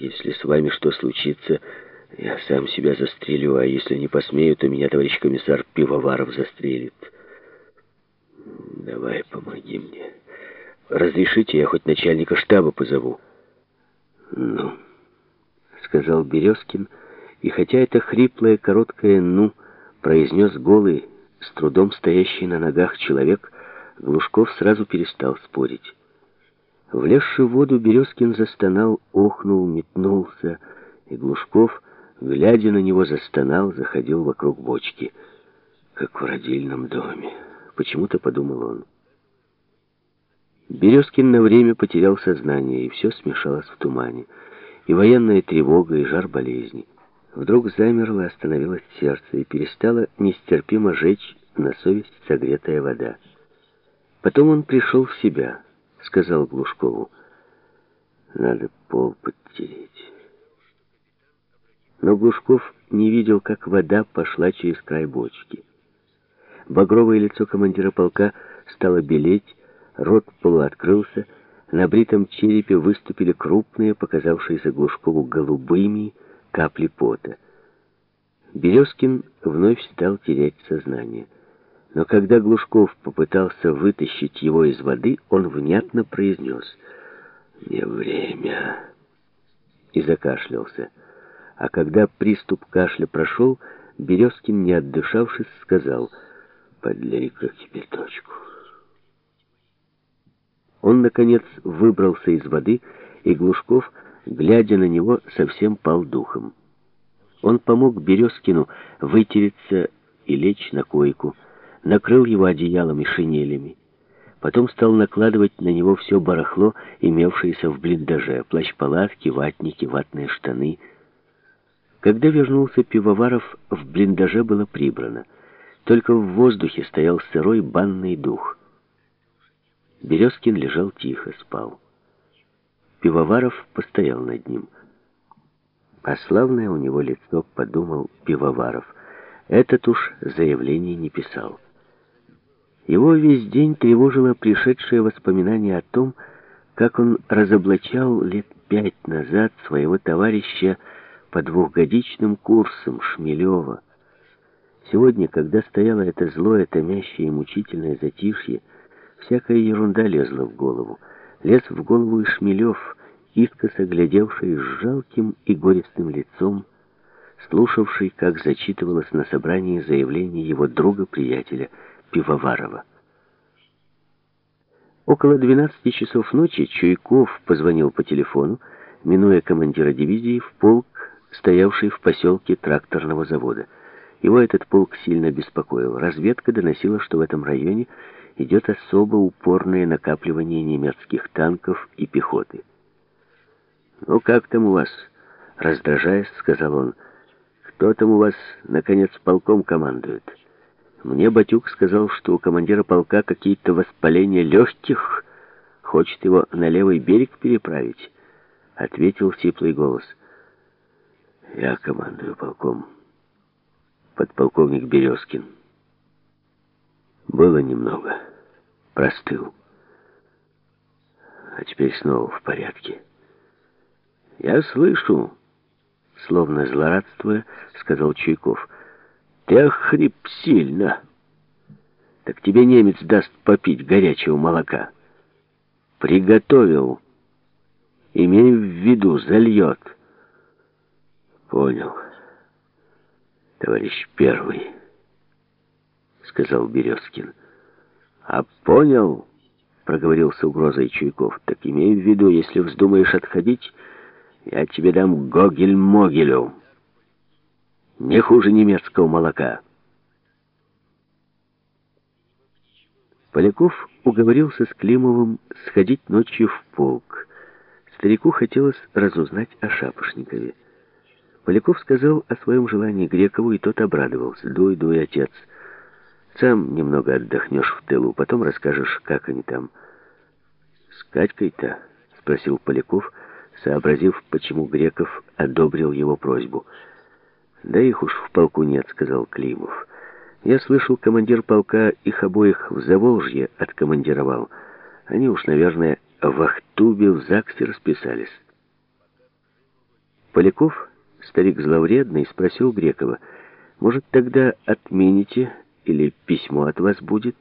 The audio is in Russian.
Если с вами что случится, я сам себя застрелю, а если не посмею, то меня товарищ комиссар Пивоваров застрелит. Давай, помоги мне. Разрешите, я хоть начальника штаба позову. Ну, сказал Березкин, и хотя это хриплое, короткое «ну» произнес голый, с трудом стоящий на ногах человек, Глушков сразу перестал спорить. Влезший в воду, Березкин застонал, охнул, метнулся, и Глушков, глядя на него, застонал, заходил вокруг бочки, как в родильном доме. Почему-то подумал он. Березкин на время потерял сознание, и все смешалось в тумане. И военная тревога, и жар болезни. Вдруг замерло, остановилось сердце, и перестало нестерпимо жечь на совесть согретая вода. Потом он пришел в себя, сказал Глушкову, «Надо пол подтереть». Но Глушков не видел, как вода пошла через край бочки. Багровое лицо командира полка стало белеть, рот полуоткрылся, на бритом черепе выступили крупные, показавшиеся Глушкову голубыми, капли пота. Березкин вновь стал терять сознание. Но когда Глушков попытался вытащить его из воды, он внятно произнес «Не время» и закашлялся. А когда приступ кашля прошел, Березкин, не отдышавшись, сказал «Подлей-ка кипяточку». Он, наконец, выбрался из воды, и Глушков, глядя на него, совсем пал духом. Он помог Березкину вытереться и лечь на койку, накрыл его одеялом и шинелями. Потом стал накладывать на него все барахло, имевшееся в блиндаже, плащ-палатки, ватники, ватные штаны. Когда вернулся Пивоваров, в блиндаже было прибрано. Только в воздухе стоял сырой банный дух. Березкин лежал тихо, спал. Пивоваров постоял над ним. А славное у него лицо, подумал Пивоваров. Этот уж заявление не писал. Его весь день тревожило пришедшее воспоминание о том, как он разоблачал лет пять назад своего товарища по двухгодичным курсам Шмелева. Сегодня, когда стояло это злое, томящее и мучительное затишье, всякая ерунда лезла в голову. Лез в голову и Шмелев, искоса глядевший с жалким и горестным лицом, слушавший, как зачитывалось на собрании заявление его друга-приятеля Пивоварова. Около 12 часов ночи Чуйков позвонил по телефону, минуя командира дивизии, в полк, стоявший в поселке тракторного завода. Его этот полк сильно беспокоил. Разведка доносила, что в этом районе идет особо упорное накапливание немецких танков и пехоты. «Ну как там у вас?» — раздражаясь, сказал он. «Кто там у вас, наконец, полком командует?» Мне Батюк сказал, что у командира полка какие-то воспаления легких, хочет его на левый берег переправить. Ответил сиплый голос. Я командую полком. Подполковник Березкин. Было немного. Простыл. А теперь снова в порядке. Я слышу, словно злорадствуя, сказал Чуйков. Ты охрип сильно. Так тебе немец даст попить горячего молока. Приготовил. Имей в виду, зальет. Понял. Товарищ первый, сказал Березкин. А понял, проговорил с угрозой Чуйков. Так имей в виду, если вздумаешь отходить, я тебе дам Гогель-Могелю. Не хуже немецкого молока. Поляков уговорился с Климовым сходить ночью в полк. Старику хотелось разузнать о Шапошникове. Поляков сказал о своем желании Грекову, и тот обрадовался. «Дуй, дуй, отец. Сам немного отдохнешь в тылу, потом расскажешь, как они там». «С Катькой-то?» — спросил Поляков, сообразив, почему Греков одобрил его просьбу — «Да их уж в полку нет», — сказал Климов. «Я слышал, командир полка их обоих в Заволжье откомандировал. Они уж, наверное, в Ахтубе в ЗАГСе расписались». Поляков, старик зловредный, спросил Грекова, «Может, тогда отмените, или письмо от вас будет?»